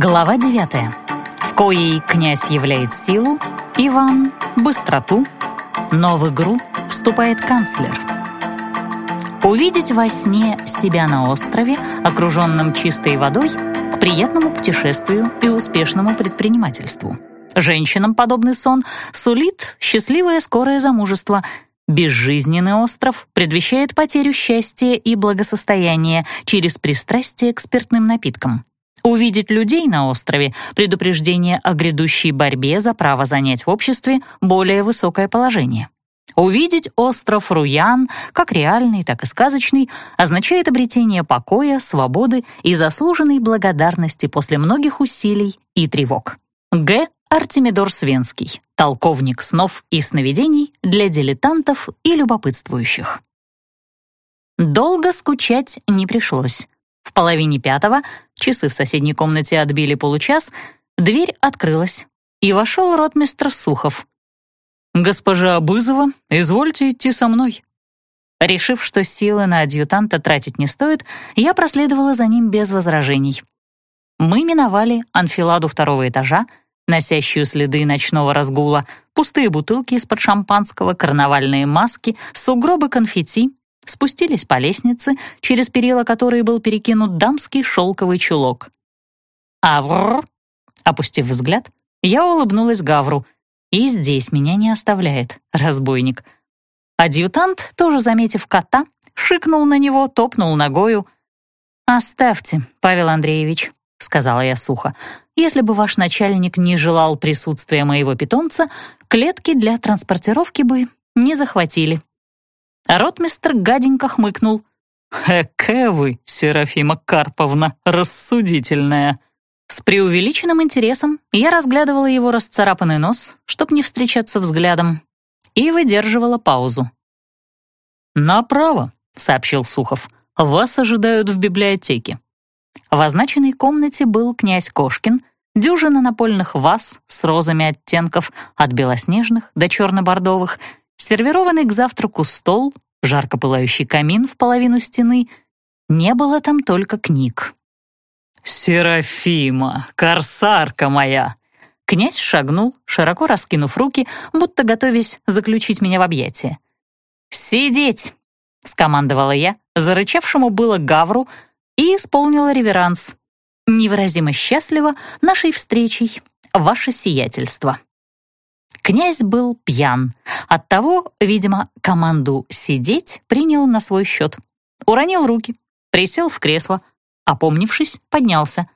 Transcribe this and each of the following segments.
Глава 9, в коей князь являет силу, Иван — быстроту, но в игру вступает канцлер. Увидеть во сне себя на острове, окруженном чистой водой, к приятному путешествию и успешному предпринимательству. Женщинам подобный сон сулит счастливое скорое замужество. Безжизненный остров предвещает потерю счастья и благосостояния через пристрастие к спиртным напиткам. Увидеть людей на острове — предупреждение о грядущей борьбе за право занять в обществе более высокое положение. Увидеть остров Руян, как реальный, так и сказочный, означает обретение покоя, свободы и заслуженной благодарности после многих усилий и тревог. Г. Артемидор Свенский. Толковник снов и сновидений для дилетантов и любопытствующих. Долго скучать не пришлось. В половине пятого, часы в соседней комнате отбили получас, дверь открылась, и вошел ротмистр Сухов. «Госпожа Абызова, извольте идти со мной». Решив, что силы на адъютанта тратить не стоит, я проследовала за ним без возражений. Мы миновали анфиладу второго этажа, носящую следы ночного разгула, пустые бутылки из-под шампанского, карнавальные маски, сугробы конфетти, спустились по лестнице, через перила которой был перекинут дамский шелковый чулок. «Авр!» Опустив взгляд, я улыбнулась Гавру. И здесь меня не оставляет разбойник. Адъютант, тоже заметив кота, шикнул на него, топнул ногою. «Оставьте, Павел Андреевич», — сказала я сухо. «Если бы ваш начальник не желал присутствия моего питомца, клетки для транспортировки бы не захватили». Ротмистр гаденько хмыкнул. «Эке вы, Серафима Карповна, рассудительная!» С преувеличенным интересом я разглядывала его расцарапанный нос, чтоб не встречаться взглядом, и выдерживала паузу. «Направо», — сообщил Сухов, — «вас ожидают в библиотеке». В означенной комнате был князь Кошкин, дюжина напольных ваз с розами оттенков от белоснежных до черно-бордовых — сервированный к завтраку стол, жарко пылающий камин в половину стены. Не было там только книг. «Серафима, корсарка моя!» Князь шагнул, широко раскинув руки, будто готовясь заключить меня в объятия. «Сидеть!» — скомандовала я, зарычавшему было гавру, и исполнила реверанс. «Невыразимо счастливо нашей встречей, ваше сиятельство». Князь был пьян. Оттого, видимо, команду «сидеть» принял на свой счет. Уронил руки, присел в кресло, опомнившись, поднялся.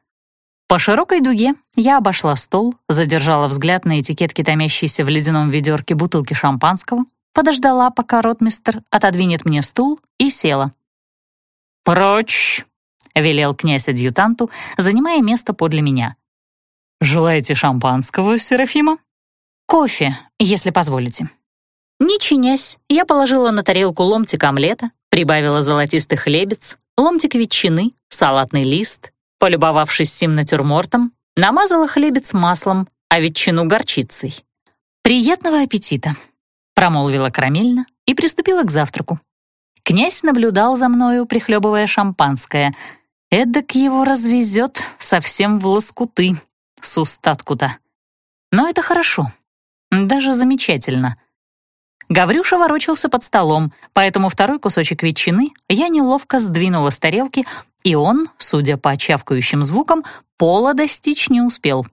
По широкой дуге я обошла стол, задержала взгляд на этикетке, томящейся в ледяном ведерке бутылки шампанского, подождала, пока ротмистр отодвинет мне стул, и села. «Прочь!» — велел князь адъютанту, занимая место подле меня. «Желаете шампанского, Серафима?» «Кофе, если позволите». Не чинясь, я положила на тарелку ломтик омлета, прибавила золотистый хлебец, ломтик ветчины, салатный лист, полюбовавшись сим натюрмортом, намазала хлебец маслом, а ветчину горчицей. «Приятного аппетита!» — промолвила карамельно и приступила к завтраку. Князь наблюдал за мною, прихлебывая шампанское. Эдак его развезет совсем в лоскуты, с устатку-то. Но это хорошо. Даже замечательно. Гаврюша ворочался под столом, поэтому второй кусочек ветчины я неловко сдвинула с тарелки, и он, судя по чавкающим звукам, пола достичь не успел.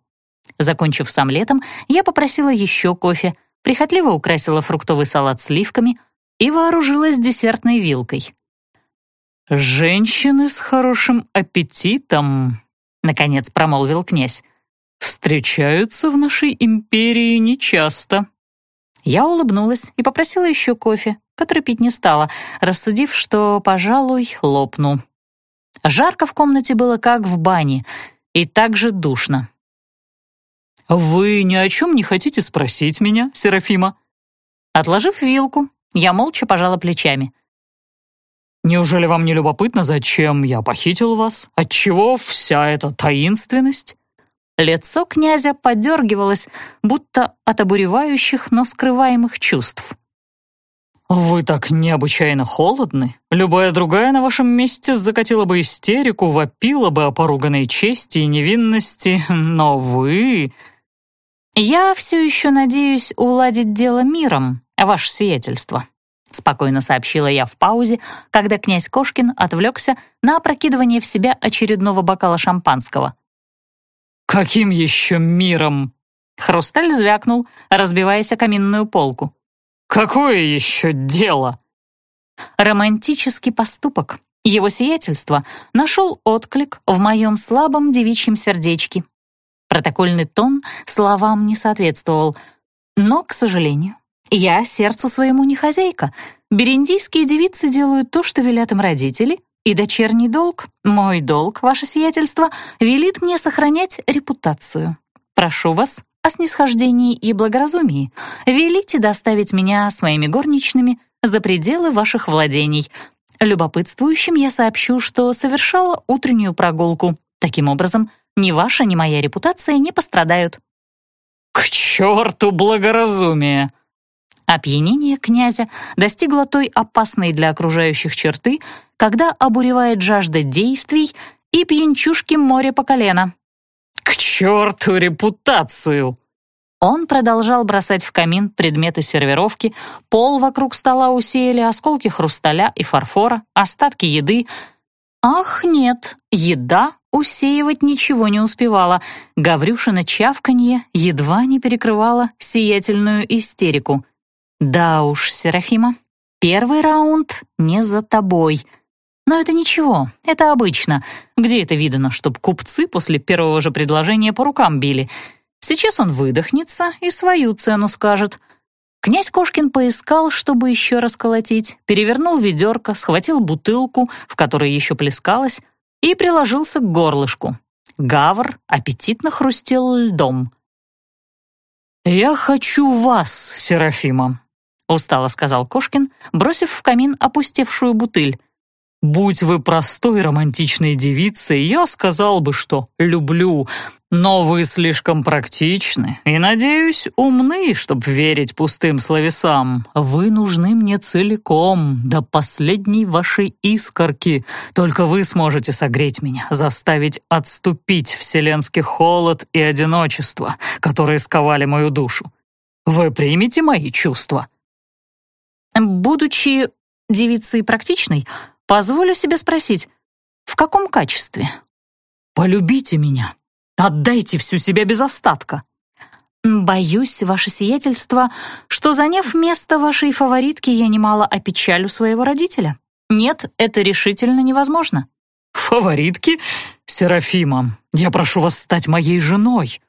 Закончив с омлетом, я попросила еще кофе, прихотливо украсила фруктовый салат сливками и вооружилась десертной вилкой. «Женщины с хорошим аппетитом», — наконец промолвил князь встречаются в нашей империи нечасто». Я улыбнулась и попросила еще кофе, который пить не стала, рассудив, что, пожалуй, лопну. Жарко в комнате было как в бане, и так же душно. «Вы ни о чем не хотите спросить меня, Серафима?» Отложив вилку, я молча пожала плечами. «Неужели вам не любопытно, зачем я похитил вас? Отчего вся эта таинственность?» Лицо князя подергивалось, будто от обуревающих, но скрываемых чувств. «Вы так необычайно холодны. Любая другая на вашем месте закатила бы истерику, вопила бы о поруганной чести и невинности, но вы...» «Я все еще надеюсь уладить дело миром, ваше сиятельство», — спокойно сообщила я в паузе, когда князь Кошкин отвлекся на опрокидывание в себя очередного бокала шампанского. «Каким еще миром?» Хрусталь звякнул, разбиваясь о каминную полку. «Какое еще дело?» Романтический поступок. Его сиятельство нашел отклик в моем слабом девичьем сердечке. Протокольный тон словам не соответствовал. Но, к сожалению, я сердцу своему не хозяйка. Бериндийские девицы делают то, что велят им родители, и дочерний долг, мой долг, ваше сиятельство, велит мне сохранять репутацию. Прошу вас о снисхождении и благоразумии. Велите доставить меня с моими горничными за пределы ваших владений. Любопытствующим я сообщу, что совершала утреннюю прогулку. Таким образом, ни ваша, ни моя репутация не пострадают». «К черту благоразумие!» Опьянение князя достигло той опасной для окружающих черты, когда обуревает жажда действий и пьянчушки море по колено. «К черту репутацию!» Он продолжал бросать в камин предметы сервировки, пол вокруг стола усеяли осколки хрусталя и фарфора, остатки еды. Ах, нет, еда усеивать ничего не успевала. Гаврюшина чавканье едва не перекрывала сиятельную истерику. Да уж, Серафима, первый раунд не за тобой — но это ничего, это обычно. Где это видано, чтоб купцы после первого же предложения по рукам били? Сейчас он выдохнется и свою цену скажет. Князь Кошкин поискал, чтобы еще расколотить, перевернул ведерко, схватил бутылку, в которой еще плескалось, и приложился к горлышку. Гавр аппетитно хрустел льдом. «Я хочу вас, Серафима», — устало сказал Кошкин, бросив в камин опустевшую бутыль. Будь вы простой романтичной девицей, я сказал бы, что люблю, но вы слишком практичны и, надеюсь, умны, чтоб верить пустым словесам. Вы нужны мне целиком, до последней вашей искорки. Только вы сможете согреть меня, заставить отступить вселенский холод и одиночество, которые сковали мою душу. Вы примете мои чувства?» «Будучи девицей практичной, Позволю себе спросить, в каком качестве? Полюбите меня. Отдайте всю себя без остатка. Боюсь, ваше сиятельство, что, заняв место вашей фаворитки, я немало опечалю своего родителя. Нет, это решительно невозможно. Фаворитки? Серафима, я прошу вас стать моей женой.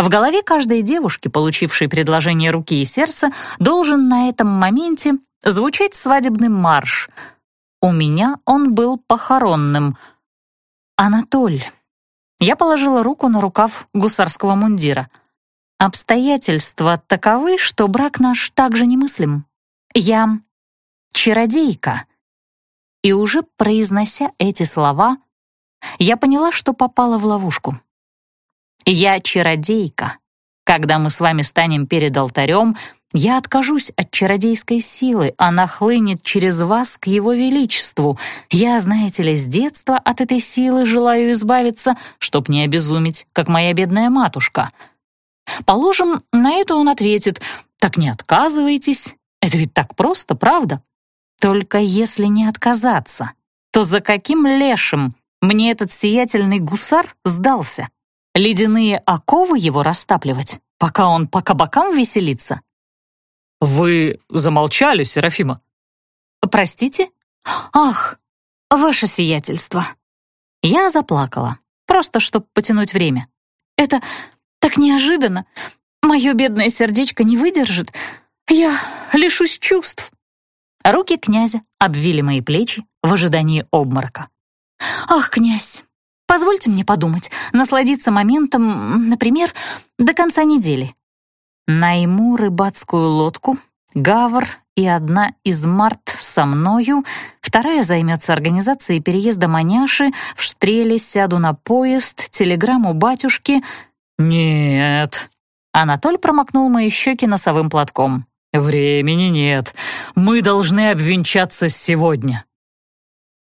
В голове каждой девушки, получившей предложение руки и сердца, должен на этом моменте звучать свадебный марш — у меня он был похоронным. «Анатоль». Я положила руку на рукав гусарского мундира. «Обстоятельства таковы, что брак наш также немыслим. Я чародейка». И уже произнося эти слова, я поняла, что попала в ловушку. «Я чародейка. Когда мы с вами станем перед алтарем, я откажусь от чародейской силы, она хлынет через вас к его величеству. Я, знаете ли, с детства от этой силы желаю избавиться, чтоб не обезумить, как моя бедная матушка. Положим, на это он ответит, так не отказывайтесь, это ведь так просто, правда? Только если не отказаться, то за каким лешим мне этот сиятельный гусар сдался? Ледяные оковы его растапливать, пока он по кабакам веселится? «Вы замолчали, Серафима?» «Простите? Ах, ваше сиятельство!» Я заплакала, просто чтобы потянуть время. «Это так неожиданно! Мое бедное сердечко не выдержит! Я лишусь чувств!» Руки князя обвили мои плечи в ожидании обморока. «Ах, князь, позвольте мне подумать, насладиться моментом, например, до конца недели. Найму рыбацкую лодку, гавр и одна из март со мною, вторая займется организацией переезда маняши, в штреле сяду на поезд, телеграмму батюшки. «Нет». Анатоль промокнул мои щеки носовым платком. Времени нет. Мы должны обвенчаться сегодня».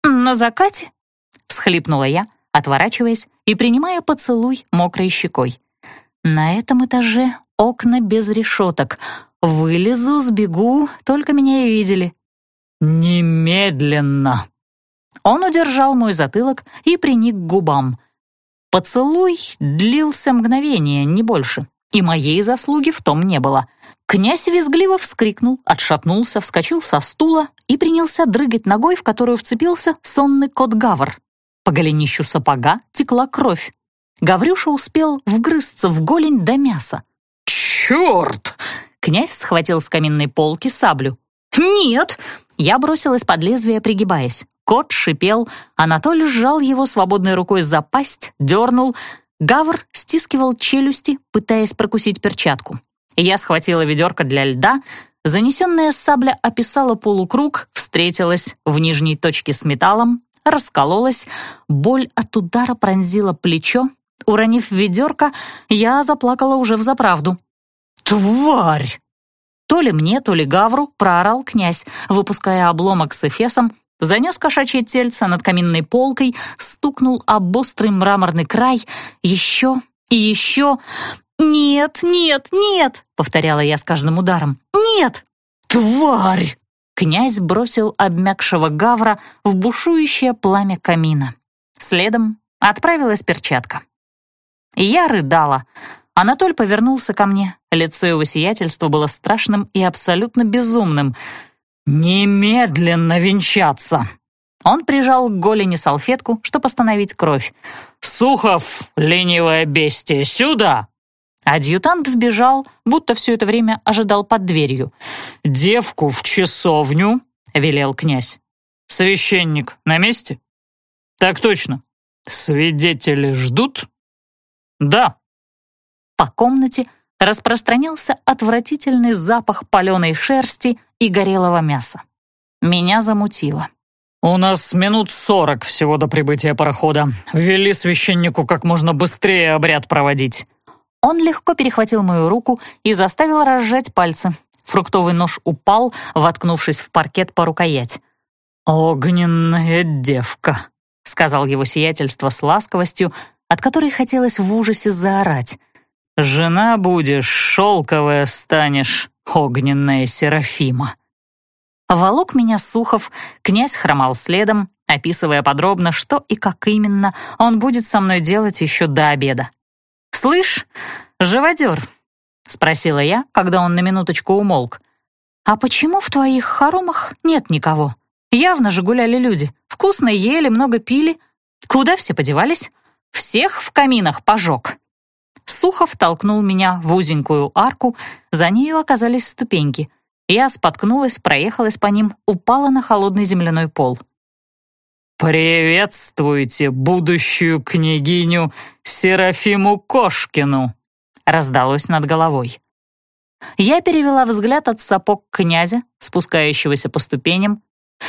«На закате?» — всхлипнула я, отворачиваясь и принимая поцелуй мокрой щекой. «На этом этаже окна без решеток. Вылезу, сбегу, только меня и видели». «Немедленно!» Он удержал мой затылок и приник к губам. Поцелуй длился мгновение, не больше, и моей заслуги в том не было. Князь визгливо вскрикнул, отшатнулся, вскочил со стула и принялся дрыгать ногой, в которую вцепился сонный кот Гавр. По голенищу сапога текла кровь. Гаврюша успел вгрызться в голень до мяса. «Черт!» Князь схватил с каминной полки саблю. «Нет!» Я бросилась под лезвие, пригибаясь. Кот шипел, Анатолий сжал его свободной рукой за пасть, дернул. Гавр стискивал челюсти, пытаясь прокусить перчатку. Я схватила ведерко для льда, занесенная сабля описала полукруг, встретилась в нижней точке с металлом, раскололась, боль от удара пронзила плечо. Уронив ведерко, я заплакала уже взаправду. «Тварь!» То ли мне, то ли Гавру проорал князь, выпуская обломок с эфесом, занес кошачье тельце над каминной полкой, стукнул об острый мраморный край, еще и еще. «Нет, нет, нет!» — повторяла я с каждым ударом. «Нет!» «Тварь!» Князь бросил обмякшего гавра в бушующее пламя камина. Следом отправилась перчатка. Я рыдала. Анатоль повернулся ко мне. Лицо его сиятельства было страшным и абсолютно безумным. «Немедленно венчаться!» Он прижал к голени салфетку, чтобы остановить кровь. «Сухов, ленивое бестие, сюда!» Адъютант вбежал, будто все это время ожидал под дверью. «Девку в часовню», — велел князь. «Священник на месте?» «Так точно. Свидетели ждут?» «Да». По комнате распространялся отвратительный запах паленой шерсти и горелого мяса. Меня замутило. «У нас минут сорок всего до прибытия парохода. Вели священнику как можно быстрее обряд проводить». Он легко перехватил мою руку и заставил разжать пальцы. Фруктовый нож упал, воткнувшись в паркет по рукоять. «Огненная девка», — сказал его сиятельство с ласковостью, от которой хотелось в ужасе заорать. «Жена будешь, шелковая станешь, огненная Серафима». Волок меня Сухов, князь хромал следом, описывая подробно, что и как именно он будет со мной делать еще до обеда. «Слышь, живодер», — спросила я, когда он на минуточку умолк, «а почему в твоих хоромах нет никого? Явно же гуляли люди, вкусно ели, много пили. Куда все подевались? Всех в каминах пожег». Сухов толкнул меня в узенькую арку, за нею оказались ступеньки. Я споткнулась, проехалась по ним, упала на холодный земляной пол. «Приветствуйте будущую княгиню Серафиму Кошкину!» раздалось над головой. Я перевела взгляд от сапог князя, спускающегося по ступеням.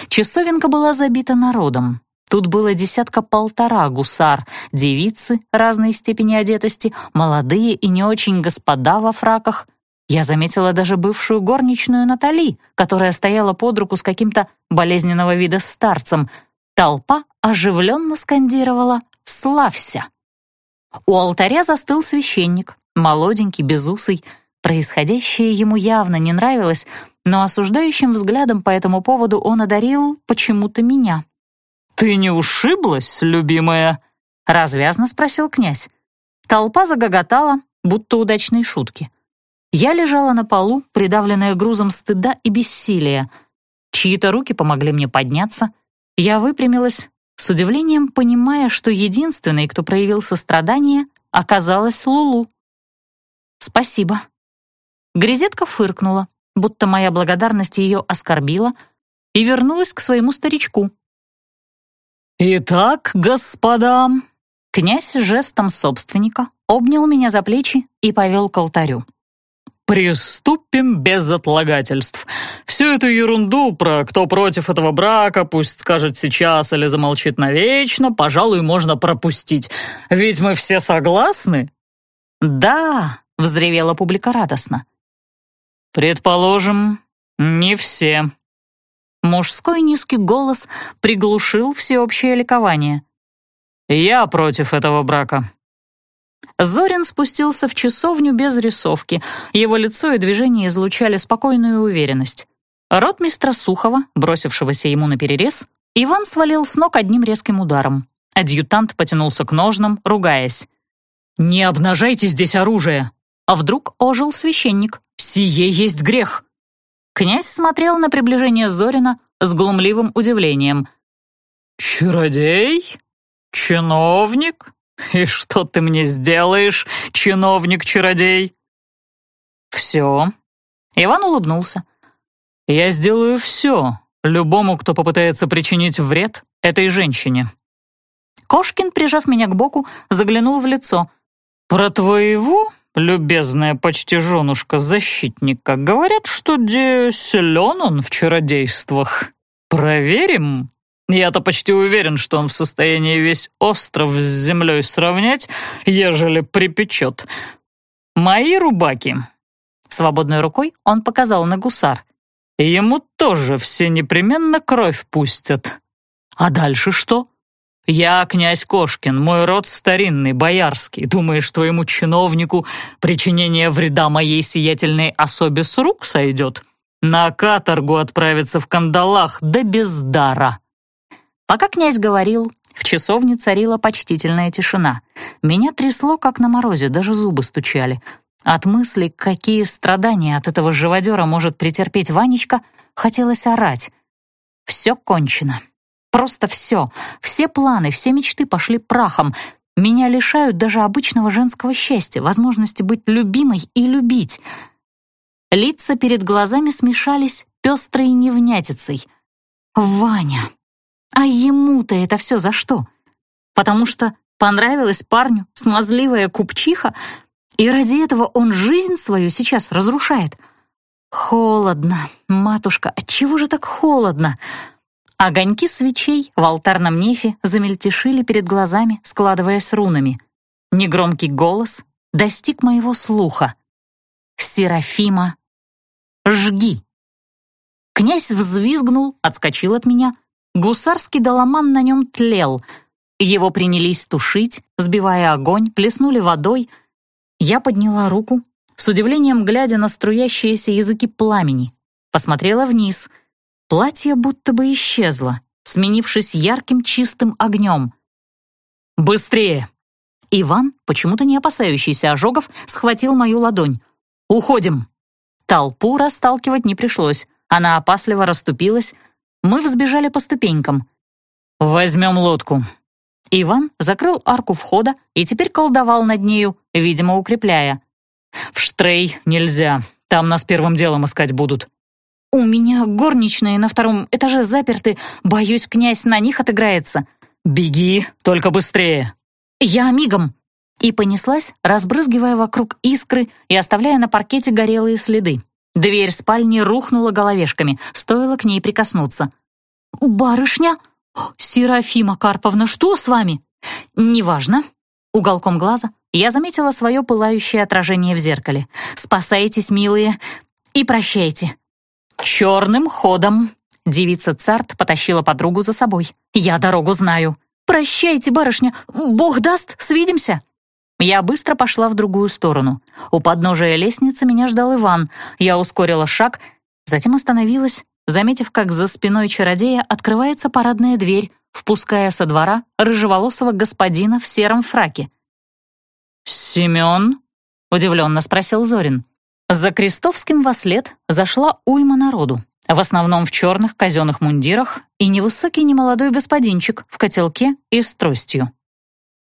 Часовенка была забита народом. Тут было десятка-полтора гусар, девицы разной степени одетости, молодые и не очень господа во фраках. Я заметила даже бывшую горничную Натали, которая стояла под руку с каким-то болезненного вида старцем — Толпа оживленно скандировала «Славься!». У алтаря застыл священник, молоденький, безусый. Происходящее ему явно не нравилось, но осуждающим взглядом по этому поводу он одарил почему-то меня. «Ты не ушиблась, любимая?» — развязно спросил князь. Толпа загоготала, будто удачной шутки. Я лежала на полу, придавленная грузом стыда и бессилия. Чьи-то руки помогли мне подняться. Я выпрямилась, с удивлением понимая, что единственной, кто проявил сострадание, оказалась Лулу. «Спасибо». Грезетка фыркнула, будто моя благодарность ее оскорбила, и вернулась к своему старичку. «Итак, господа...» Князь жестом собственника обнял меня за плечи и повел к алтарю. «Приступим без отлагательств. Всю эту ерунду про кто против этого брака, пусть скажет сейчас или замолчит навечно, пожалуй, можно пропустить. Ведь мы все согласны?» «Да», — взревела публика радостно. «Предположим, не все». Мужской низкий голос приглушил всеобщее ликование. «Я против этого брака». Зорин спустился в часовню без рисовки. Его лицо и движения излучали спокойную уверенность. Ротмистра Сухова, бросившегося ему на перерез, Иван свалил с ног одним резким ударом. Адъютант потянулся к ножнам, ругаясь. «Не обнажайте здесь оружие!» А вдруг ожил священник. «Сие есть грех!» Князь смотрел на приближение Зорина с глумливым удивлением. «Чародей? Чиновник? И что ты мне сделаешь, чиновник-чародей?» «Все». Иван улыбнулся. «Я сделаю все, любому, кто попытается причинить вред этой женщине». Кошкин, прижав меня к боку, заглянул в лицо. «Про твоего, любезная почти женушка защитника, говорят, что де силен он в чародействах. Проверим?» Я-то почти уверен, что он в состоянии весь остров с землей сравнять, ежели припечет. Мои рубаки. Свободной рукой он показал на гусар. Ему тоже все непременно кровь пустят. А дальше что? Я князь Кошкин, мой род старинный, боярский. Думаешь, твоему чиновнику причинение вреда моей сиятельной особе с рук сойдет? На каторгу отправиться в кандалах, да без дара. Пока князь говорил, в часовне царила почтительная тишина. Меня трясло, как на морозе, даже зубы стучали. От мысли, какие страдания от этого живодера может претерпеть Ванечка, хотелось орать. Все кончено. Просто все. Все планы, все мечты пошли прахом. Меня лишают даже обычного женского счастья, возможности быть любимой и любить. Лица перед глазами смешались пестрой невнятицей. «Ваня!» А ему-то это все за что? Потому что понравилась парню смазливая купчиха, и ради этого он жизнь свою сейчас разрушает. Холодно, матушка, отчего же так холодно? Огоньки свечей в алтарном нефе замельтешили перед глазами, складываясь рунами. Негромкий голос достиг моего слуха. «Серафима, жги!» Князь взвизгнул, отскочил от меня — Гусарский доломан на нем тлел. Его принялись тушить, сбивая огонь, плеснули водой. Я подняла руку, с удивлением глядя на струящиеся языки пламени. Посмотрела вниз. Платье будто бы исчезло, сменившись ярким чистым огнем. «Быстрее!» Иван, почему-то не опасающийся ожогов, схватил мою ладонь. «Уходим!» Толпу расталкивать не пришлось. Она опасливо расступилась, мы взбежали по ступенькам. «Возьмем лодку». Иван закрыл арку входа и теперь колдовал над нею, видимо, укрепляя. «В Штрей нельзя, там нас первым делом искать будут». «У меня горничные на втором этаже заперты, боюсь, князь на них отыграется». «Беги, только быстрее». «Я мигом». И понеслась, разбрызгивая вокруг искры и оставляя на паркете горелые следы. Дверь спальни рухнула головешками, стоило к ней прикоснуться. «Барышня? Серафима Карповна, что с вами?» «Неважно». Уголком глаза я заметила свое пылающее отражение в зеркале. «Спасайтесь, милые, и прощайте». «Черным ходом!» Девица Царт потащила подругу за собой. «Я дорогу знаю». «Прощайте, барышня, Бог даст, свидимся!» Я быстро пошла в другую сторону. У подножия лестницы меня ждал Иван. Я ускорила шаг, затем остановилась, заметив, как за спиной чародея открывается парадная дверь, впуская со двора рыжеволосого господина в сером фраке. «Семен?» — удивленно спросил Зорин. За Крестовским вослед зашла уйма народу, в основном в черных казенных мундирах и невысокий немолодой господинчик в котелке и с тростью.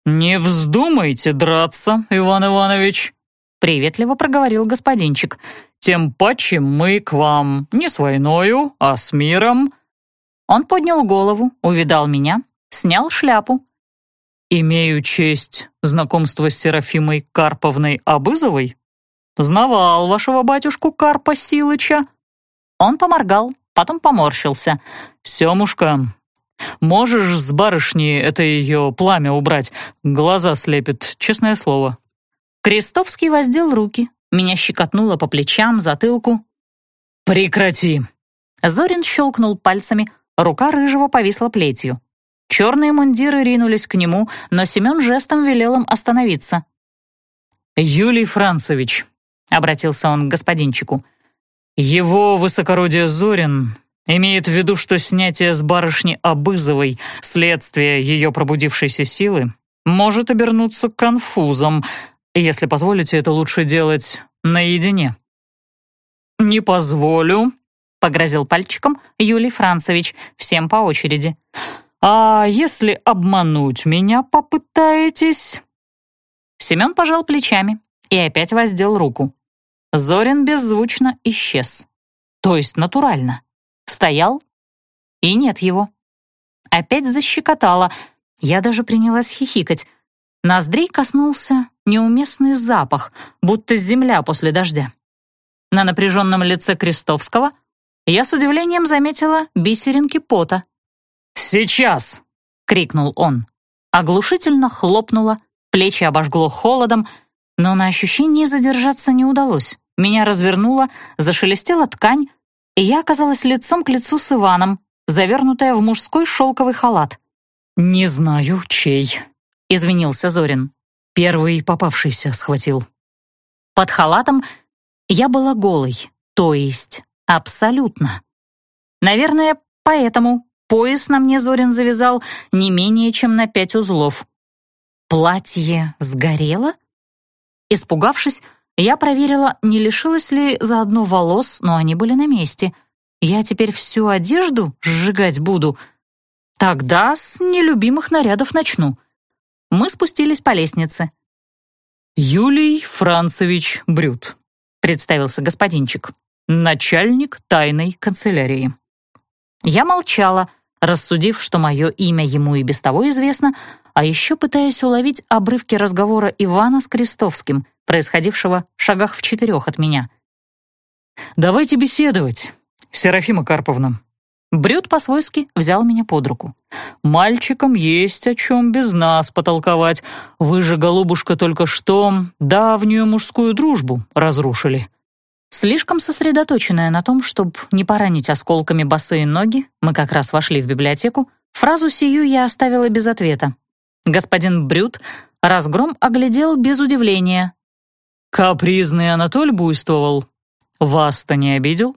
«Не вздумайте драться, Иван Иванович», — приветливо проговорил господинчик. «Тем паче мы к вам не с войною, а с миром». Он поднял голову, увидал меня, снял шляпу. «Имею честь знакомства с Серафимой Карповной Абызовой. Знавал вашего батюшку Карпа Силыча». Он поморгал, потом поморщился. «Семушка, Можешь с барышни это ее пламя убрать? Глаза слепит, честное слово». Крестовский воздел руки, меня щекотнуло по плечам, затылку. «Прекрати!» Зорин щелкнул пальцами, рука рыжего повисла плетью. Черные мундиры ринулись к нему, но Семен жестом велел им остановиться. «Юлий Францевич», — обратился он к господинчику, «его высокородие Зорин имеет в виду, что снятие с барышни Обызовой следствие ее пробудившейся силы может обернуться конфузом. Если позволите, это лучше делать наедине». «Не позволю», — погрозил пальчиком Юлий Францевич, всем по очереди. «А если обмануть меня попытаетесь?» Семен пожал плечами и опять воздел руку. Зорин беззвучно исчез. То есть натурально. Стоял, и нет его. Опять защекотало. Я даже принялась хихикать. Ноздрей коснулся неуместный запах, будто земля после дождя. На напряженном лице Крестовского я с удивлением заметила бисеринки пота. «Сейчас!» — крикнул он. Оглушительно хлопнуло, плечи обожгло холодом, но на ощущении задержаться не удалось. Меня развернуло, зашелестела ткань, и я оказалась лицом к лицу с Иваном, завернутая в мужской шелковый халат. «Не знаю, чей», — извинился Зорин. Первый попавшийся схватил. Под халатом я была голой, то есть абсолютно. Наверное, поэтому Пояс на мне Зорин завязал не менее чем на пять узлов. Платье сгорело? Испугавшись, я проверила, не лишилась ли заодно волос, но они были на месте. Я теперь всю одежду сжигать буду. Тогда с нелюбимых нарядов начну. Мы спустились по лестнице. «Юлий Францевич Брют», — представился господинчик, начальник тайной канцелярии. Я молчала, рассудив, что мое имя ему и без того известно, а еще пытаясь уловить обрывки разговора Ивана с Крестовским, происходившего в шагах в четырех от меня. «Давайте беседовать, Серафима Карповна». Брюд по-свойски взял меня под руку. «Мальчикам есть о чем без нас потолковать. Вы же, голубушка, только что давнюю мужскую дружбу разрушили». Слишком сосредоточенная на том, чтобы не поранить осколками босые ноги, мы как раз вошли в библиотеку, фразу сию я оставила без ответа. Господин Брют разгром оглядел без удивления. «Капризный Анатоль буйствовал. Вас-то не обидел?»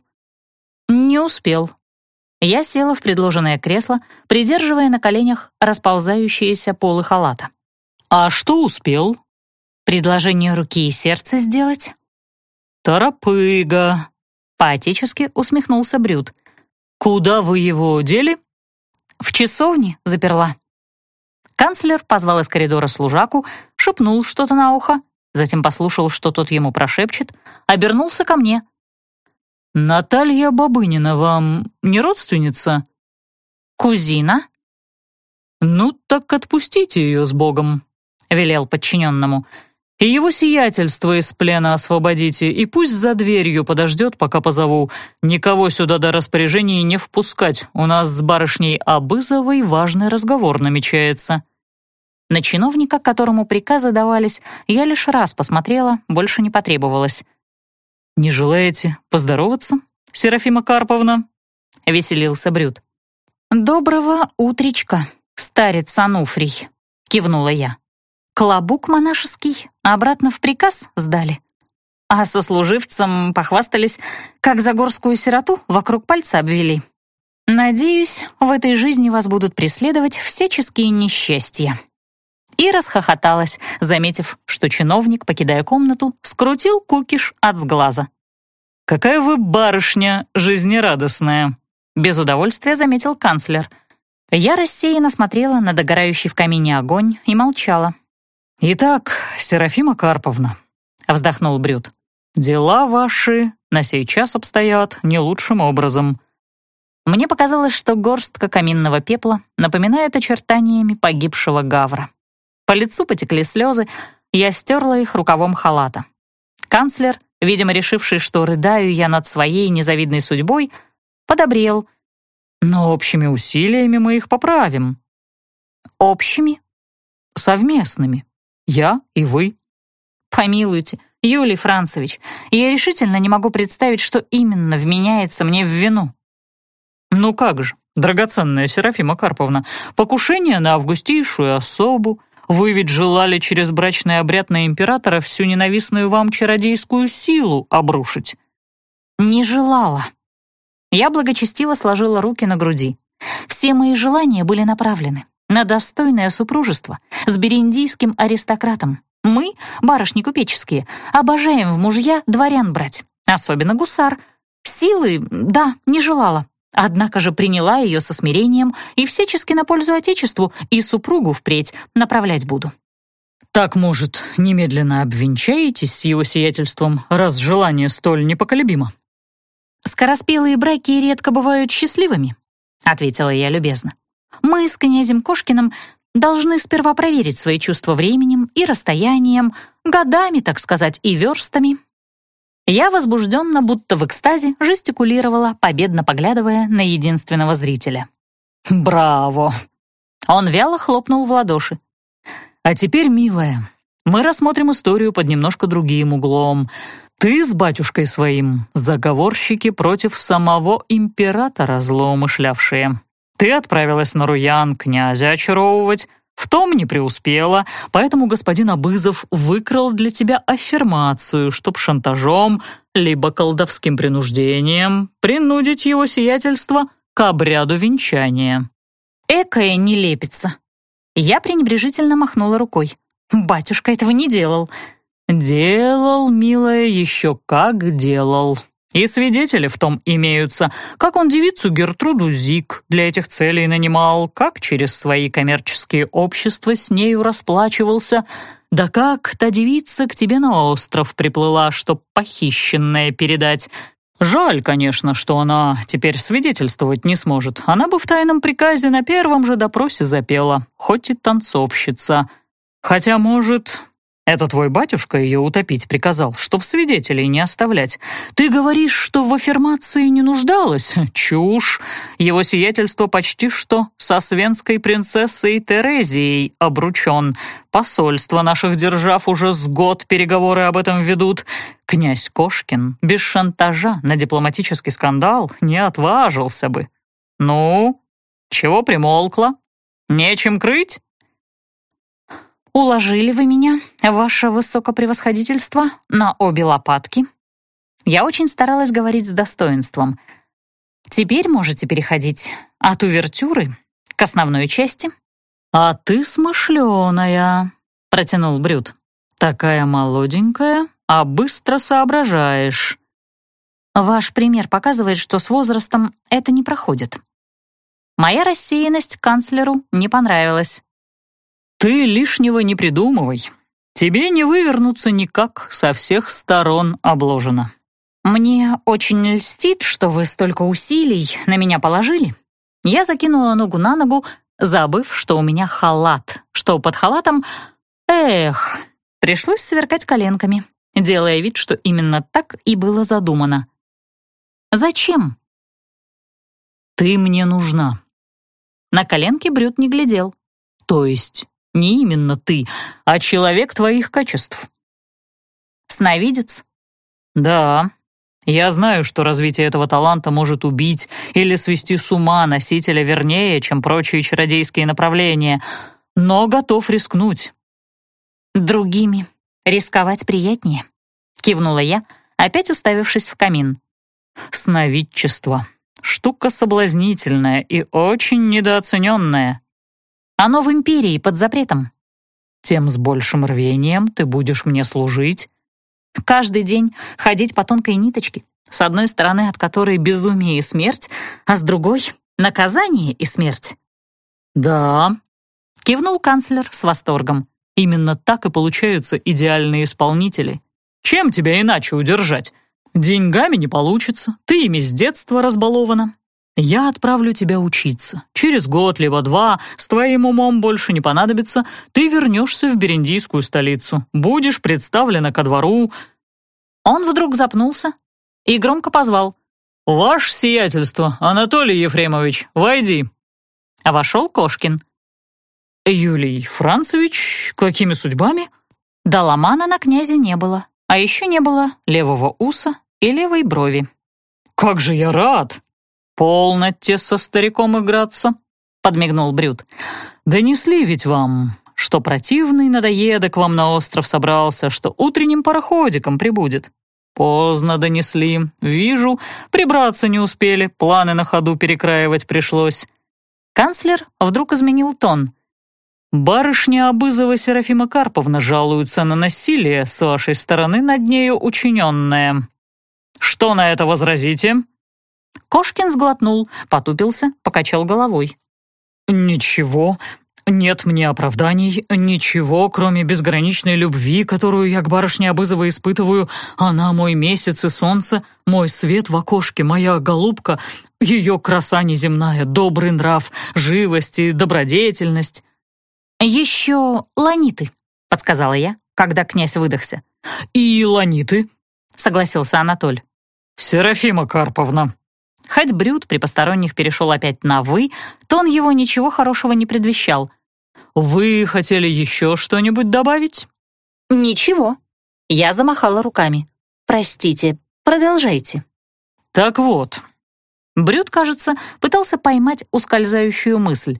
«Не успел». Я села в предложенное кресло, придерживая на коленях расползающиеся полы халата. «А что успел?» «Предложение руки и сердца сделать?» «Торопыга!» — поотечески усмехнулся Брюд. «Куда вы его дели?» «В часовне заперла». Канцлер позвал из коридора служаку, шепнул что-то на ухо, затем послушал, что тот ему прошепчет, обернулся ко мне. «Наталья Бабынина вам не родственница?» «Кузина?» «Ну, так отпустите ее с Богом», — велел подчиненному. И его сиятельство из плена освободите, и пусть за дверью подождет, пока позову. Никого сюда до распоряжений не впускать. У нас с барышней Абызовой важный разговор намечается». На чиновника, которому приказы давались, я лишь раз посмотрела, больше не потребовалось. «Не желаете поздороваться, Серафима Карповна?» — веселился Брюд. «Доброго утречка, старец Ануфрий», — кивнула я. Клобук монашеский обратно в приказ сдали. А сослуживцам похвастались, как загорскую сироту вокруг пальца обвели. Надеюсь, в этой жизни вас будут преследовать всяческие несчастья. И расхохоталась, заметив, что чиновник, покидая комнату, скрутил кукиш от сглаза. «Какая вы барышня жизнерадостная!» Без удовольствия заметил канцлер. Я рассеянно смотрела на догорающий в камине огонь и молчала. «Итак, Серафима Карповна», — вздохнул Брюд, «дела ваши на сей час обстоят не лучшим образом». Мне показалось, что горстка каминного пепла напоминает очертаниями погибшего гавра. По лицу потекли слезы, я стерла их рукавом халата. Канцлер, видимо, решивший, что рыдаю я над своей незавидной судьбой, подобрел. «Но общими усилиями мы их поправим». «Общими?» «Совместными», я и вы». «Помилуйте, Юлий Францевич, я решительно не могу представить, что именно вменяется мне в вину». «Ну как же, драгоценная Серафима Карповна, покушение на августейшую особу, вы ведь желали через брачный обряд на императора всю ненавистную вам чародейскую силу обрушить». «Не желала». Я благочестиво сложила руки на груди. Все мои желания были направлены на достойное супружество с бериндийским аристократом. Мы, барышни купеческие, обожаем в мужья дворян брать, особенно гусар. Силы, да, не желала. Однако же приняла ее со смирением и всячески на пользу Отечеству и супругу впредь направлять буду. «Так, может, немедленно обвенчаетесь с его сиятельством, раз желание столь непоколебимо?» «Скороспелые браки редко бывают счастливыми», — ответила я любезно. «Мы с князем Кошкиным должны сперва проверить свои чувства временем и расстоянием, годами, так сказать, и верстами». Я возбужденно, будто в экстазе, жестикулировала, победно поглядывая на единственного зрителя. «Браво!» Он вяло хлопнул в ладоши. «А теперь, милая, мы рассмотрим историю под немножко другим углом. Ты с батюшкой своим заговорщики против самого императора злоумышлявшие. Ты отправилась на Руян князя очаровывать, в том не преуспела, поэтому господин Абызов выкрал для тебя аффирмацию, чтоб шантажом либо колдовским принуждением принудить его сиятельство к обряду венчания. Экая нелепица. Я пренебрежительно махнула рукой. Батюшка этого не делал. «Делал, милая, еще как делал. И свидетели в том имеются, как он девицу Гертруду Зик для этих целей нанимал, как через свои коммерческие общества с нею расплачивался, да как та девица к тебе на остров приплыла, чтоб похищенное передать». Жаль, конечно, что она теперь свидетельствовать не сможет. Она бы в тайном приказе на первом же допросе запела, хоть и танцовщица. Хотя, может, это твой батюшка ее утопить приказал, чтоб свидетелей не оставлять. Ты говоришь, что в аффирмации не нуждалась? Чушь! Его сиятельство почти что со свенской принцессой Терезией обручен. Посольство наших держав уже с год переговоры об этом ведут. Князь Кошкин без шантажа на дипломатический скандал не отважился бы. Ну, чего примолкла? Нечем крыть? «Уложили вы меня, ваше высокопревосходительство, на обе лопатки». Я очень старалась говорить с достоинством. «Теперь можете переходить от увертюры к основной части». «А ты смышленая», — протянул Брюд. «Такая молоденькая, а быстро соображаешь». «Ваш пример показывает, что с возрастом это не проходит». Моя рассеянность канцлеру не понравилась. «Ты лишнего не придумывай. Тебе не вывернуться никак, со всех сторон обложено». «Мне очень льстит, что вы столько усилий на меня положили». Я закинула ногу на ногу, забыв, что у меня халат, что под халатом... Эх, пришлось сверкать коленками, делая вид, что именно так и было задумано. «Зачем?» «Ты мне нужна». На коленке Брюд не глядел. «То есть не именно ты, а человек твоих качеств». «Сновидец?» «Да. Я знаю, что развитие этого таланта может убить или свести с ума носителя вернее, чем прочие чародейские направления, но готов рискнуть». «Другими. Рисковать приятнее», — кивнула я, опять уставившись в камин. «Сновидчество. Штука соблазнительная и очень недооцененная. Оно в империи под запретом. Тем с большим рвением ты будешь мне служить. Каждый день ходить по тонкой ниточке, с одной стороны от которой безумие и смерть, а с другой — наказание и смерть. «Да», — кивнул канцлер с восторгом. «Именно так и получаются идеальные исполнители. Чем тебя иначе удержать? Деньгами не получится, ты ими с детства разбалована. Я отправлю тебя учиться. Через год либо два, с твоим умом больше не понадобится, ты вернешься в Берендийскую столицу, будешь представлена ко двору». Он вдруг запнулся и громко позвал. «Ваше сиятельство, Анатолий Ефремович, войди». А вошел Кошкин. «Юлий Францевич, какими судьбами?» Да ломана на князе не было. а еще не было левого уса и левой брови. «Как же я рад! Полноте со стариком играться!» — подмигнул Брюд. «Донесли ведь вам, что противный надоедок вам на остров собрался, что утренним пароходиком прибудет. Поздно донесли. Вижу, прибраться не успели, планы на ходу перекраивать пришлось». Канцлер вдруг изменил тон. «Барышня Абызова Серафима Карповна жалуется на насилие с вашей стороны над нею учиненное. Что на это возразите?» Кошкин сглотнул, потупился, покачал головой. «Ничего, нет мне оправданий, ничего, кроме безграничной любви, которую я к барышне Абызовой испытываю. Она мой месяц и солнце, мой свет в окошке, моя голубка, ее краса неземная, добрый нрав, живость и добродетельность». «Еще ланиты», — подсказала я, когда князь выдохся. «И ланиты», — согласился Анатоль. «Серафима Карповна», Хоть Брюд при посторонних перешел опять на «вы», то он его ничего хорошего не предвещал. «Вы хотели еще что-нибудь добавить?» «Ничего». Я замахала руками. «Простите, продолжайте». «Так вот». Брюд, кажется, пытался поймать ускользающую мысль.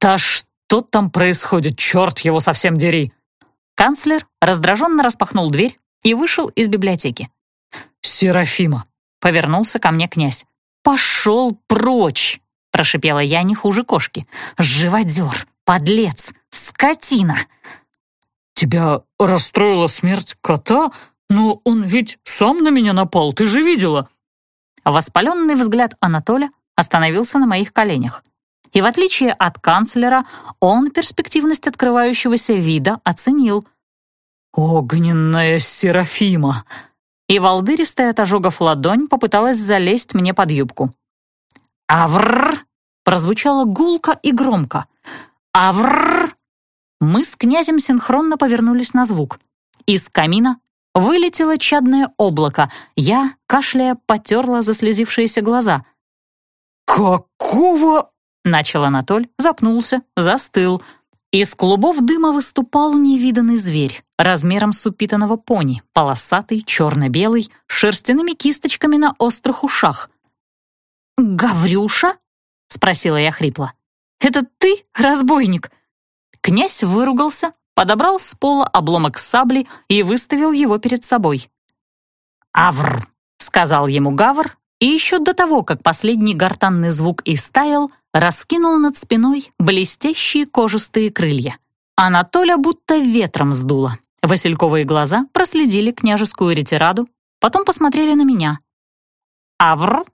«Да что там происходит, черт его совсем дери!» Канцлер раздраженно распахнул дверь и вышел из библиотеки. «Серафима, Повернулся ко мне князь. «Пошел прочь!» — прошипела я не хуже кошки. «Живодер! Подлец! Скотина!» «Тебя расстроила смерть кота? Но он ведь сам на меня напал, ты же видела!» Воспаленный взгляд Анатоля остановился на моих коленях. И в отличие от канцлера, он перспективность открывающегося вида оценил. «Огненная Серафима!» И волдыристая от ожогов ладонь попыталась залезть мне под юбку. «Авррр!» — прозвучало гулко и громко. «Авррр!» Мы с князем синхронно повернулись на звук. Из камина вылетело чадное облако. Я, кашляя, потерла заслезившиеся глаза. «Какого?» — начал Анатоль, запнулся, застыл — из клубов дыма выступал невиданный зверь, размером с упитанного пони, полосатый, черно-белый, с шерстяными кисточками на острых ушах. «Гаврюша?» — спросила я хрипло. «Это ты, разбойник?» Князь выругался, подобрал с пола обломок сабли и выставил его перед собой. «Авр!» — сказал ему Гавр, и еще до того, как последний гортанный звук истаял, раскинул над спиной блестящие кожистые крылья. Анатоля будто ветром сдуло. Васильковые глаза проследили княжескую ретираду, потом посмотрели на меня. «Авр!»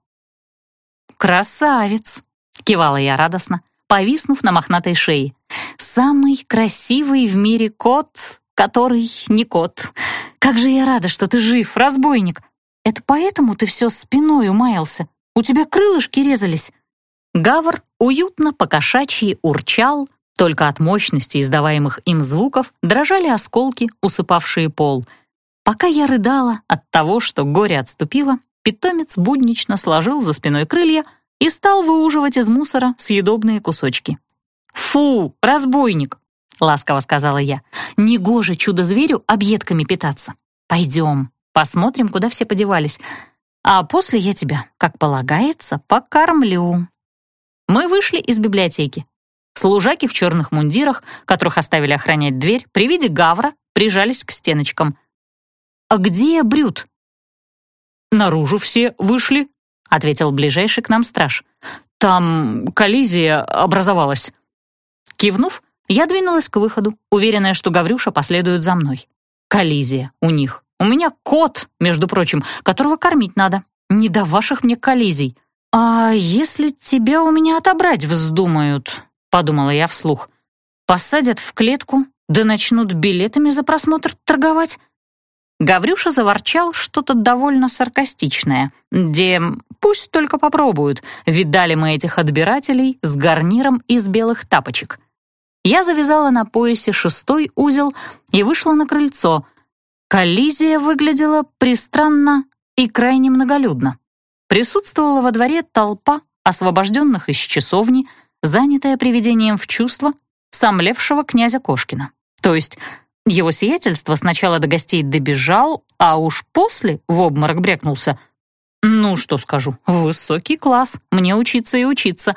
«Красавец!» — кивала я радостно, повиснув на мохнатой шее. «Самый красивый в мире кот, который не кот. Как же я рада, что ты жив, разбойник! Это поэтому ты все спиной умаялся? У тебя крылышки резались?» Гавр уютно покошачьи урчал, только от мощности издаваемых им звуков дрожали осколки, усыпавшие пол. Пока я рыдала от того, что горе отступило, питомец буднично сложил за спиной крылья и стал выуживать из мусора съедобные кусочки. «Фу, разбойник!» — ласково сказала я. «Негоже чудо-зверю объедками питаться. Пойдем, посмотрим, куда все подевались. А после я тебя, как полагается, покормлю». Мы вышли из библиотеки. Служаки в черных мундирах, которых оставили охранять дверь, при виде гавра прижались к стеночкам. «А где Брюд?» «Наружу все вышли», — ответил ближайший к нам страж. «Там коллизия образовалась». Кивнув, я двинулась к выходу, уверенная, что Гаврюша последует за мной. Коллизия у них. У меня кот, между прочим, которого кормить надо. Не до ваших мне коллизий. «А если тебя у меня отобрать вздумают?» — подумала я вслух. «Посадят в клетку, да начнут билетами за просмотр торговать?» Гаврюша заворчал что-то довольно саркастичное, где «пусть только попробуют, видали мы этих отбирателей с гарниром из белых тапочек». Я завязала на поясе шестой узел и вышла на крыльцо. Коллизия выглядела пристранно и крайне многолюдно. Присутствовала во дворе толпа освобожденных из часовни, занятая приведением в чувство сомлевшего князя Кошкина. То есть Его сиятельство сначала до гостей добежал, а уж после в обморок брякнулся. Ну, что скажу, высокий класс, мне учиться и учиться.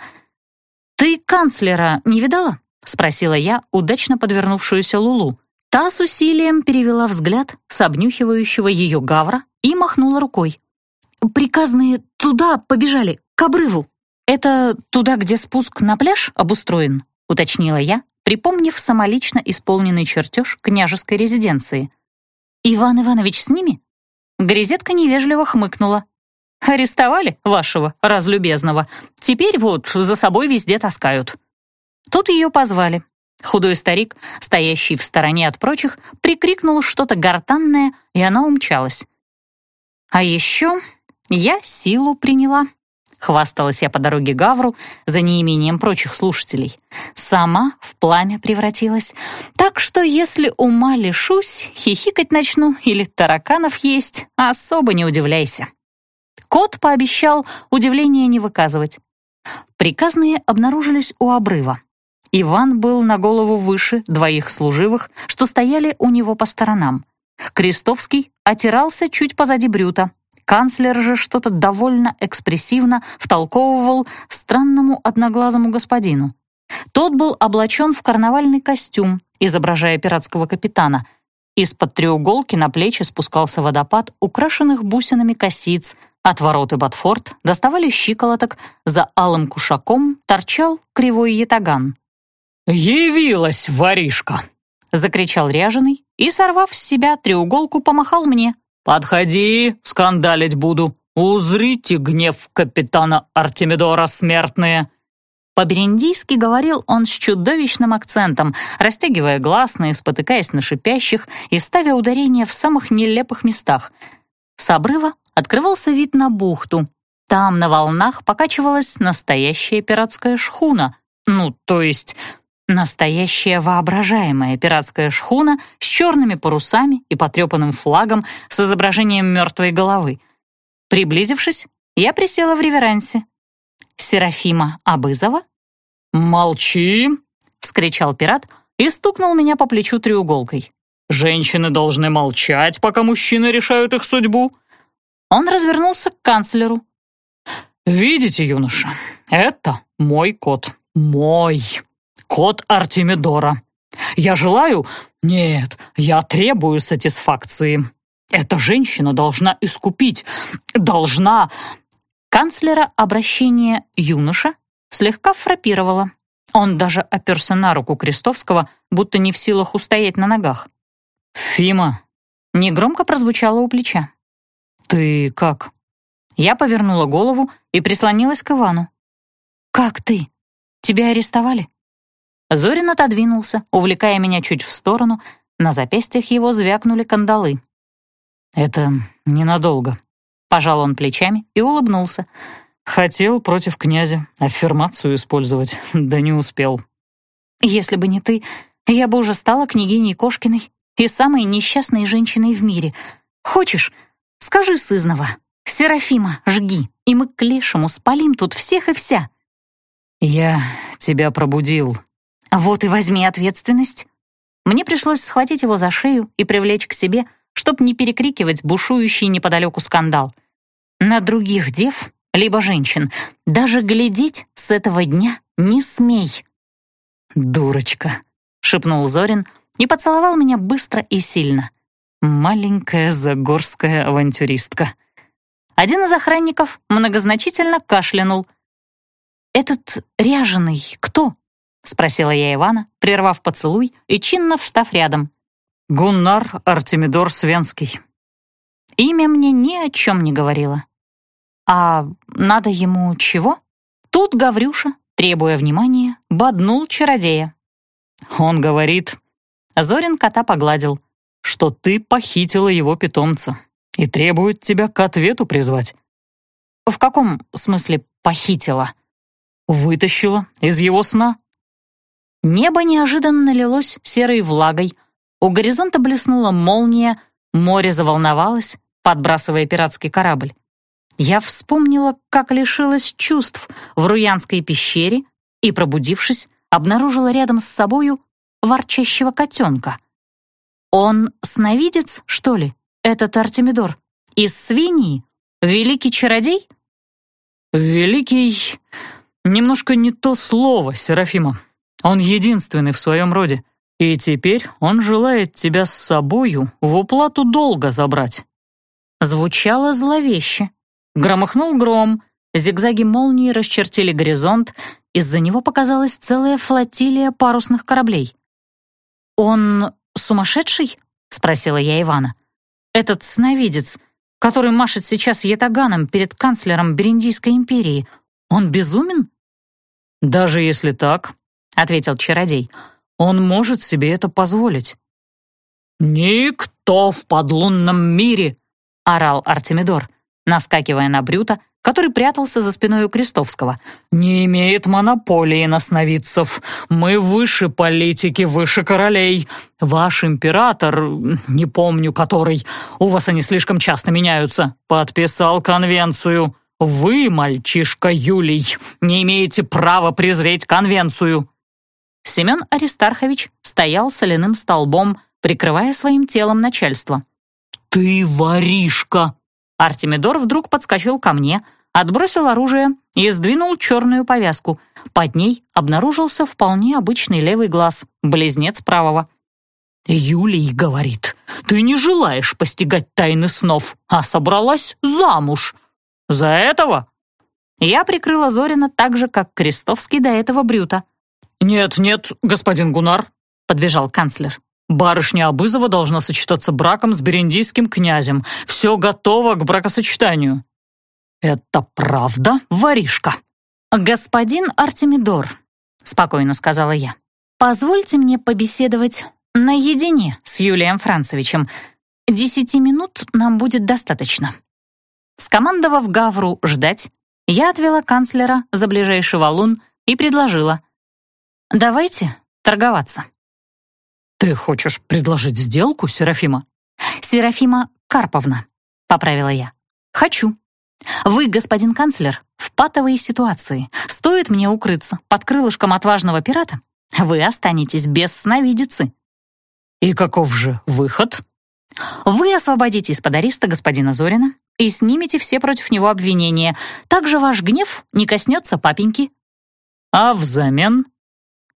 «Ты канцлера не видала?» — спросила я удачно подвернувшуюся Лулу. Та с усилием перевела взгляд с обнюхивающего ее гавра и махнула рукой. «Приказные туда побежали, к обрыву. Это туда, где спуск на пляж обустроен?» — уточнила я, припомнив самолично исполненный чертеж княжеской резиденции. «Иван Иванович с ними?» Грезетка невежливо хмыкнула. «Арестовали вашего разлюбезного. Теперь вот за собой везде таскают». Тут ее позвали. Худой старик, стоящий в стороне от прочих, прикрикнул что-то гортанное, и она умчалась. А еще я силу приняла. Хвасталась я по дороге Гавру за неимением прочих слушателей. Сама в пламя превратилась. Так что если ума лишусь, хихикать начну или тараканов есть, особо не удивляйся. Кот пообещал удивления не выказывать. Приказные обнаружились у обрыва. Иван был на голову выше двоих служивых, что стояли у него по сторонам. Крестовский отирался чуть позади Брюта. Канцлер же что-то довольно экспрессивно втолковывал странному одноглазому господину. Тот был облачен в карнавальный костюм, изображая пиратского капитана. Из-под треуголки на плечи спускался водопад украшенных бусинами косиц, от ворот и ботфорд доставали щиколоток, за алым кушаком торчал кривой ятаган. «Явилась воришка!» — закричал ряженый и, сорвав с себя треуголку, помахал мне. «Подходи, скандалить буду. Узрите гнев капитана Артемидора смертные!» По-бериндийски говорил он с чудовищным акцентом, растягивая гласные, спотыкаясь на шипящих и ставя ударения в самых нелепых местах. С обрыва открывался вид на бухту. Там на волнах покачивалась настоящая пиратская шхуна. Ну, то есть Настоящая воображаемая пиратская шхуна с черными парусами и потрепанным флагом с изображением мертвой головы. Приблизившись, я присела в реверансе. «Серафима Абызова?» «Молчи!» — вскричал пират и стукнул меня по плечу треуголкой. «Женщины должны молчать, пока мужчины решают их судьбу». Он развернулся к канцлеру. «Видите, юноша, это мой кот. Мой!» Кот Артемидора. Я желаю... Нет, я требую сатисфакции. Эта женщина должна искупить, должна...» Канцлера обращение «юноша» слегка фрапировало. Он даже оперся на руку Крестовского, будто не в силах устоять на ногах. «Фима!» Негромко прозвучало у плеча. «Ты как?» Я повернула голову и прислонилась к Ивану. «Как ты? Тебя арестовали?» Зорин отодвинулся, увлекая меня чуть в сторону. На запястьях его звякнули кандалы. «Это ненадолго», — пожал он плечами и улыбнулся. «Хотел против князя аффирмацию использовать, да не успел». «Если бы не ты, я бы уже стала княгиней Кошкиной и самой несчастной женщиной в мире. Хочешь, скажи сызнова, Серафима, жги, и мы к лешему спалим тут всех и вся». «Я тебя пробудил», вот и возьми ответственность. Мне пришлось схватить его за шею и привлечь к себе, чтобы не перекрикивать бушующий неподалеку скандал. На других дев, либо женщин, даже глядеть с этого дня не смей. «Дурочка», — шепнул Зорин и поцеловал меня быстро и сильно. «Маленькая загорская авантюристка». Один из охранников многозначительно кашлянул. «Этот ряженый кто?» — спросила я Ивана, прервав поцелуй и чинно встав рядом. «Гуннар Артемидор Свенский». Имя мне ни о чем не говорило. «А надо ему чего?» Тут Гаврюша, требуя внимания, боднул чародея. «Он говорит...» Зорин кота погладил. «Что ты похитила его питомца и требует тебя к ответу призвать». «В каком смысле похитила?» «Вытащила из его сна». Небо неожиданно налилось серой влагой, у горизонта блеснула молния, море заволновалось, подбрасывая пиратский корабль. Я вспомнила, как лишилась чувств в Руянской пещере и, пробудившись, обнаружила рядом с собою ворчащего котенка — Он сновидец, что ли, этот Артемидор? Из свиньи? Великий чародей? Великий... Немножко не то слово, Серафима. Он единственный в своем роде. И теперь он желает тебя с собою в уплату долга забрать. Звучало зловеще. Громыхнул гром, зигзаги молнии расчертили горизонт, из-за него показалась целая флотилия парусных кораблей. «Он сумасшедший?» — спросила я Ивана. «Этот сновидец, который машет сейчас ятаганом перед канцлером Бериндийской империи, он безумен?» «Даже если так», — ответил чародей, — «он может себе это позволить». «Никто в подлунном мире!» — орал Артемидор, наскакивая на Брюта который прятался за спиной у Крестовского. «Не имеет монополии на сновидцев. Мы выше политики, выше королей. Ваш император, не помню который, у вас они слишком часто меняются, подписал конвенцию. Вы, мальчишка Юлий, не имеете права презреть конвенцию». Семен Аристархович стоял соляным столбом, прикрывая своим телом начальство. «Ты воришка!» Артемидор вдруг подскочил ко мне, отбросил оружие и сдвинул черную повязку. Под ней обнаружился вполне обычный левый глаз, близнец правого. «Юлий говорит, ты не желаешь постигать тайны снов, а собралась замуж. За этого?» Я прикрыла Зорина так же, как Крестовский до этого Брюта. «Нет, нет, господин Гунар», — подбежал канцлер. Барышня Абызова должна сочетаться браком с берендийским князем. Все готово к бракосочетанию». «Это правда, воришка?» «Господин Артемидор», — спокойно сказала я, «позвольте мне побеседовать наедине с Юлием Францевичем. Десяти минут нам будет достаточно». Скомандовав Гавру ждать, я отвела канцлера за ближайший валун и предложила «Давайте торговаться». «Ты хочешь предложить сделку, Серафима?» «Серафима Карповна», — поправила я. «Хочу. Вы, господин канцлер, в патовой ситуации. Стоит мне укрыться под крылышком отважного пирата, вы останетесь без сновидицы». «И каков же выход?» «Вы освободите из-под ареста господина Зорина и снимете все против него обвинения. Также ваш гнев не коснется папеньки». «А взамен?»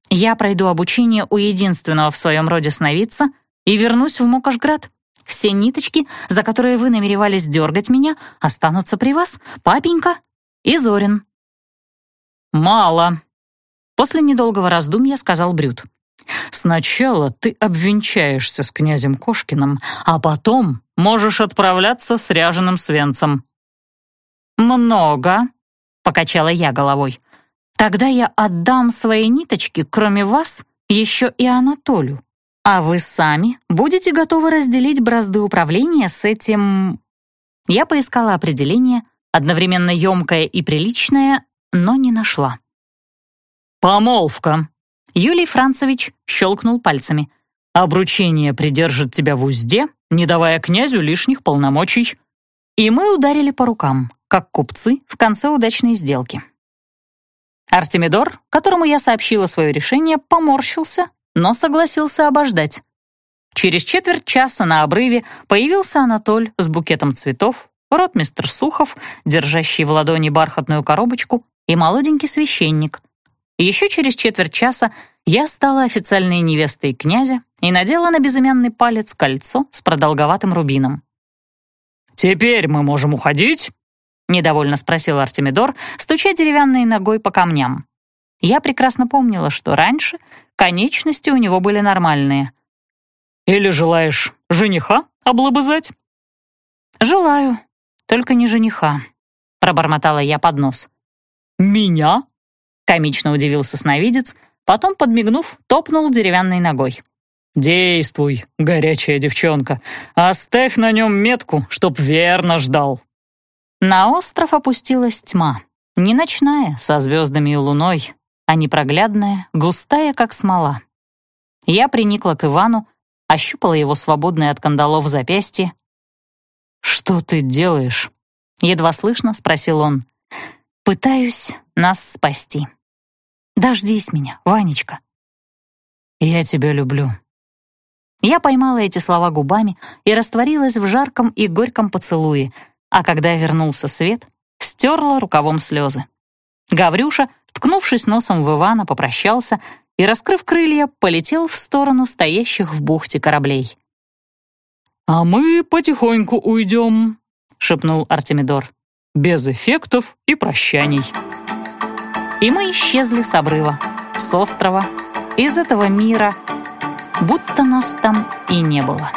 Я пройду обучение у единственного в своем роде сновидца и вернусь в Мокошград. Все ниточки, за которые вы намеревались дергать меня, останутся при вас, папенька и Зорин». «Мало», — после недолгого раздумья сказал Брюд. «Сначала ты обвенчаешься с князем Кошкиным, а потом можешь отправляться с ряженым свенцем». «Много», — покачала я головой. Тогда я отдам свои ниточки, кроме вас, еще и Анатолию. А вы сами будете готовы разделить бразды управления с этим...» Я поискала определение, одновременно емкое и приличное, но не нашла. «Помолвка!» Юлий Францевич щелкнул пальцами. «Обручение придержит тебя в узде, не давая князю лишних полномочий». И мы ударили по рукам, как купцы в конце удачной сделки. Артемидор, которому я сообщила свое решение, поморщился, но согласился обождать. Через четверть часа на обрыве появился Анатоль с букетом цветов, ротмистр Сухов, держащий в ладони бархатную коробочку, и молоденький священник. Еще через четверть часа я стала официальной невестой князя и надела на безымянный палец кольцо с продолговатым рубином. «Теперь мы можем уходить?» — недовольно спросил Артемидор, стуча деревянной ногой по камням. Я прекрасно помнила, что раньше конечности у него были нормальные. «Или желаешь жениха облобызать?» «Желаю, только не жениха», — пробормотала я под нос. «Меня?» — комично удивился сновидец, потом, подмигнув, топнул деревянной ногой. «Действуй, горячая девчонка, оставь на нем метку, чтоб верно ждал». На остров опустилась тьма. Не ночная, со звездами и луной, а непроглядная, густая, как смола. Я приникла к Ивану, ощупала его свободное от кандалов запястье. «Что ты делаешь?» — едва слышно спросил он. «Пытаюсь нас спасти. Дождись меня, Ванечка». «Я тебя люблю». Я поймала эти слова губами и растворилась в жарком и горьком поцелуе, а когда вернулся свет, стерла рукавом слезы. Гаврюша, ткнувшись носом в Ивана, попрощался и, раскрыв крылья, полетел в сторону стоящих в бухте кораблей. «А мы потихоньку уйдем», — шепнул Артемидор, «без эффектов и прощаний». И мы исчезли с обрыва, с острова, из этого мира, будто нас там и не было.